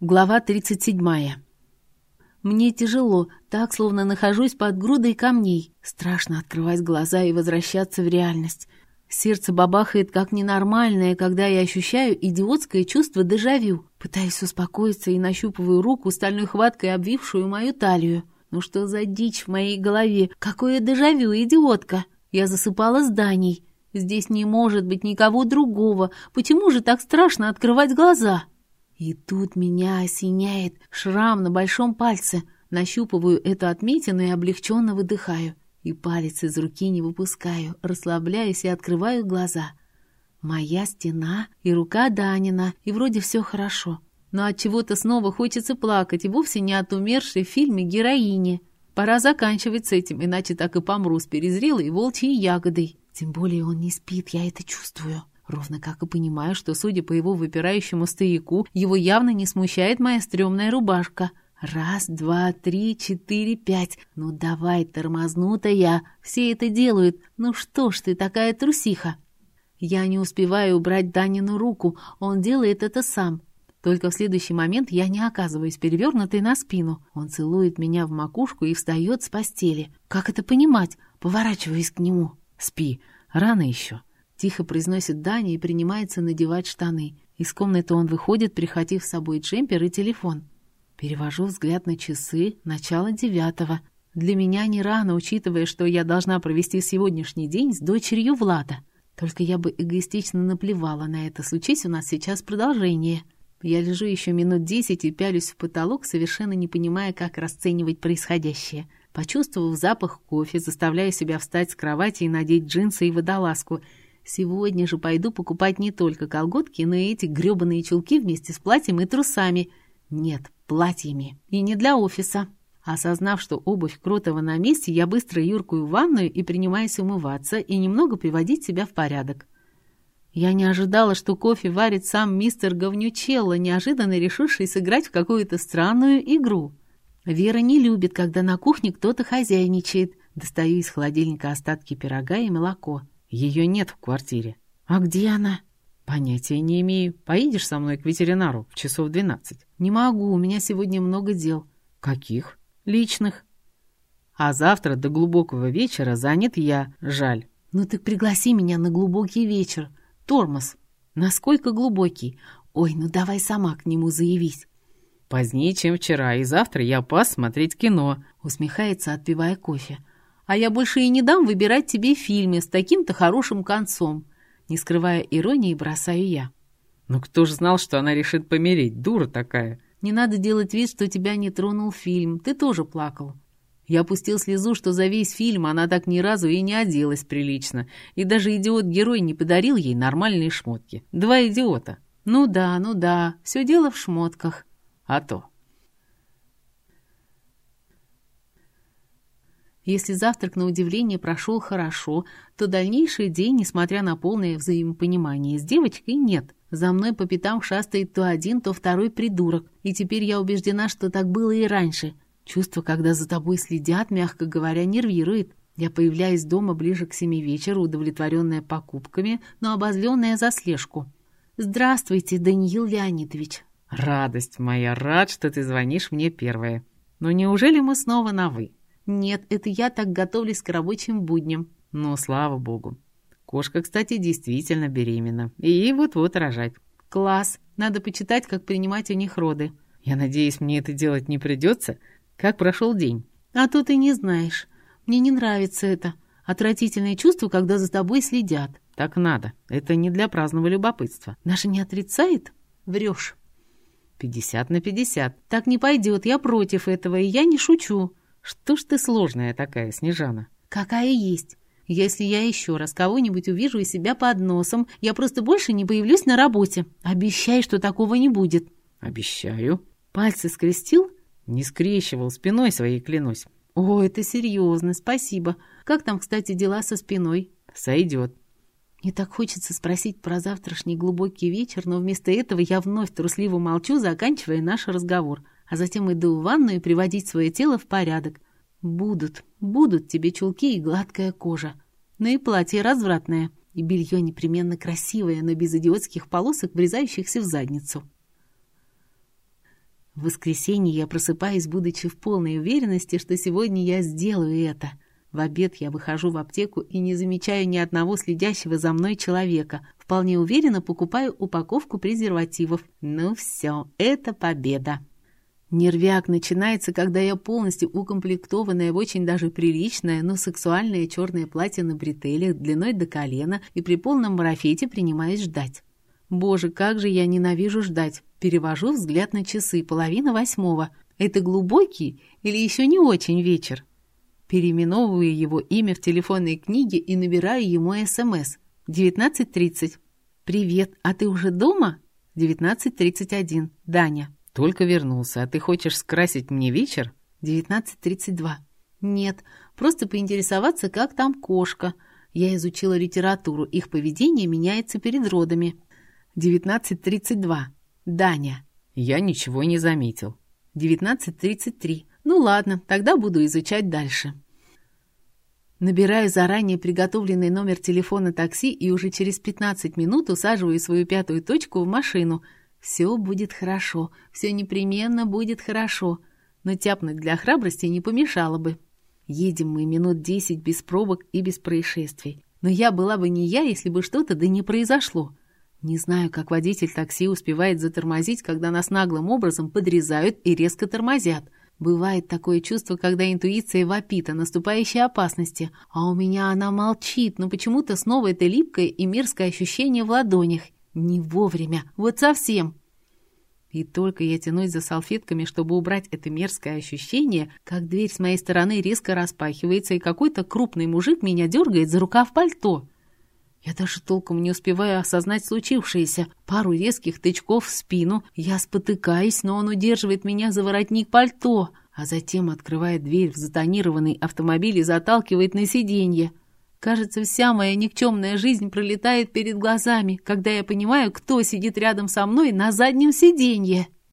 Глава 37. Мне тяжело, так, словно нахожусь под грудой камней. Страшно открывать глаза и возвращаться в реальность. Сердце бабахает как ненормальное, когда я ощущаю идиотское чувство дежавю. Пытаюсь успокоиться и нащупываю руку, стальной хваткой обвившую мою талию. Ну что за дичь в моей голове? Какое дежавю, идиотка? Я засыпала зданий. Здесь не может быть никого другого. Почему же так страшно открывать глаза?» И тут меня осеняет шрам на большом пальце. Нащупываю эту отметину и облегченно выдыхаю. И палец из руки не выпускаю, расслабляюсь и открываю глаза. Моя стена и рука Данина, и вроде все хорошо. Но от чего то снова хочется плакать, и вовсе не от умершей в фильме героини. Пора заканчивать с этим, иначе так и помру с перезрелой волчьей ягодой. Тем более он не спит, я это чувствую. Ровно как и понимаю, что, судя по его выпирающему стояку, его явно не смущает моя стрёмная рубашка. Раз, два, три, четыре, пять. Ну давай, тормознутая. Все это делают. Ну что ж ты такая трусиха? Я не успеваю убрать Данину руку. Он делает это сам. Только в следующий момент я не оказываюсь перевернутой на спину. Он целует меня в макушку и встает с постели. Как это понимать? Поворачиваюсь к нему. Спи. Рано еще. Тихо произносит Даня и принимается надевать штаны. Из комнаты он выходит, прихватив с собой джемпер и телефон. Перевожу взгляд на часы, начало девятого. Для меня не рано, учитывая, что я должна провести сегодняшний день с дочерью Влада. Только я бы эгоистично наплевала на это, случись у нас сейчас продолжение. Я лежу еще минут десять и пялюсь в потолок, совершенно не понимая, как расценивать происходящее. Почувствовав запах кофе, заставляю себя встать с кровати и надеть джинсы и водолазку — Сегодня же пойду покупать не только колготки, но и эти грёбаные чулки вместе с платьем и трусами. Нет, платьями. И не для офиса. Осознав, что обувь Кротова на месте, я быстро юркую в ванную и принимаюсь умываться и немного приводить себя в порядок. Я не ожидала, что кофе варит сам мистер Говнючелло, неожиданно решивший сыграть в какую-то странную игру. Вера не любит, когда на кухне кто-то хозяйничает. Достаю из холодильника остатки пирога и молоко. Ее нет в квартире. А где она? Понятия не имею. Поедешь со мной к ветеринару в часов двенадцать? Не могу, у меня сегодня много дел. Каких? Личных. А завтра до глубокого вечера занят я. Жаль. Ну так пригласи меня на глубокий вечер. Тормоз. Насколько глубокий? Ой, ну давай сама к нему заявись. Позднее, чем вчера, и завтра я пас смотреть кино. Усмехается, отпивая кофе. А я больше и не дам выбирать тебе фильмы с таким-то хорошим концом. Не скрывая иронии, бросаю я. Ну кто ж знал, что она решит помереть, дура такая. Не надо делать вид, что тебя не тронул фильм. Ты тоже плакал. Я опустил слезу, что за весь фильм она так ни разу и не оделась прилично. И даже идиот-герой не подарил ей нормальные шмотки. Два идиота. Ну да, ну да, все дело в шмотках. А то. Если завтрак, на удивление, прошел хорошо, то дальнейший день, несмотря на полное взаимопонимание с девочкой, нет. За мной по пятам шастает то один, то второй придурок. И теперь я убеждена, что так было и раньше. Чувство, когда за тобой следят, мягко говоря, нервирует. Я появляюсь дома ближе к семи вечера, удовлетворенная покупками, но обозленная за слежку. «Здравствуйте, Даниил Леонидович». «Радость моя, рад, что ты звонишь мне первая. Но неужели мы снова на «вы»?» Нет, это я так готовлюсь к рабочим будням. Ну, слава богу. Кошка, кстати, действительно беременна. И вот-вот рожать. Класс. Надо почитать, как принимать у них роды. Я надеюсь, мне это делать не придется. Как прошел день? А то ты не знаешь. Мне не нравится это. Отвратительное чувство, когда за тобой следят. Так надо. Это не для праздного любопытства. Наша не отрицает? Врешь. Пятьдесят на пятьдесят. Так не пойдет, я против этого, и я не шучу. Что ж ты сложная такая, Снежана? Какая есть. Если я еще раз кого-нибудь увижу и себя под носом, я просто больше не появлюсь на работе. Обещай, что такого не будет. Обещаю. Пальцы скрестил? Не скрещивал, спиной своей клянусь. О, это серьезно, спасибо. Как там, кстати, дела со спиной? Сойдет. Мне так хочется спросить про завтрашний глубокий вечер, но вместо этого я вновь трусливо молчу, заканчивая наш разговор а затем иду в ванную приводить свое тело в порядок. Будут, будут тебе чулки и гладкая кожа. Но и платье развратное, и белье непременно красивое, но без идиотских полосок, врезающихся в задницу. В воскресенье я просыпаюсь, будучи в полной уверенности, что сегодня я сделаю это. В обед я выхожу в аптеку и не замечаю ни одного следящего за мной человека. Вполне уверенно покупаю упаковку презервативов. Ну все, это победа. Нервяк начинается, когда я полностью укомплектованная в очень даже приличное, но сексуальное черное платье на бретелях длиной до колена и при полном марафете принимаюсь ждать. Боже, как же я ненавижу ждать. Перевожу взгляд на часы, половина восьмого. Это глубокий или еще не очень вечер? Переименовываю его имя в телефонной книге и набираю ему СМС. 19.30. «Привет, а ты уже дома?» 19.31. Даня. «Только вернулся, а ты хочешь скрасить мне вечер?» 19.32. «Нет, просто поинтересоваться, как там кошка. Я изучила литературу, их поведение меняется перед родами». 19.32. Даня. Я ничего не заметил. 19.33. Ну ладно, тогда буду изучать дальше. Набираю заранее приготовленный номер телефона такси и уже через 15 минут усаживаю свою пятую точку в машину. Все будет хорошо, все непременно будет хорошо. Но тяпнуть для храбрости не помешало бы. Едем мы минут 10 без пробок и без происшествий. Но я была бы не я, если бы что-то да не произошло. Не знаю, как водитель такси успевает затормозить, когда нас наглым образом подрезают и резко тормозят. Бывает такое чувство, когда интуиция вопит о наступающей опасности, а у меня она молчит, но почему-то снова это липкое и мерзкое ощущение в ладонях. Не вовремя, вот совсем. И только я тянусь за салфетками, чтобы убрать это мерзкое ощущение, как дверь с моей стороны резко распахивается, и какой-то крупный мужик меня дергает за рукав пальто. Я даже толком не успеваю осознать случившееся. Пару резких тычков в спину. Я спотыкаюсь, но он удерживает меня за воротник пальто, а затем открывает дверь в затонированный автомобиль и заталкивает на сиденье. Кажется, вся моя никчемная жизнь пролетает перед глазами, когда я понимаю, кто сидит рядом со мной на заднем сиденье.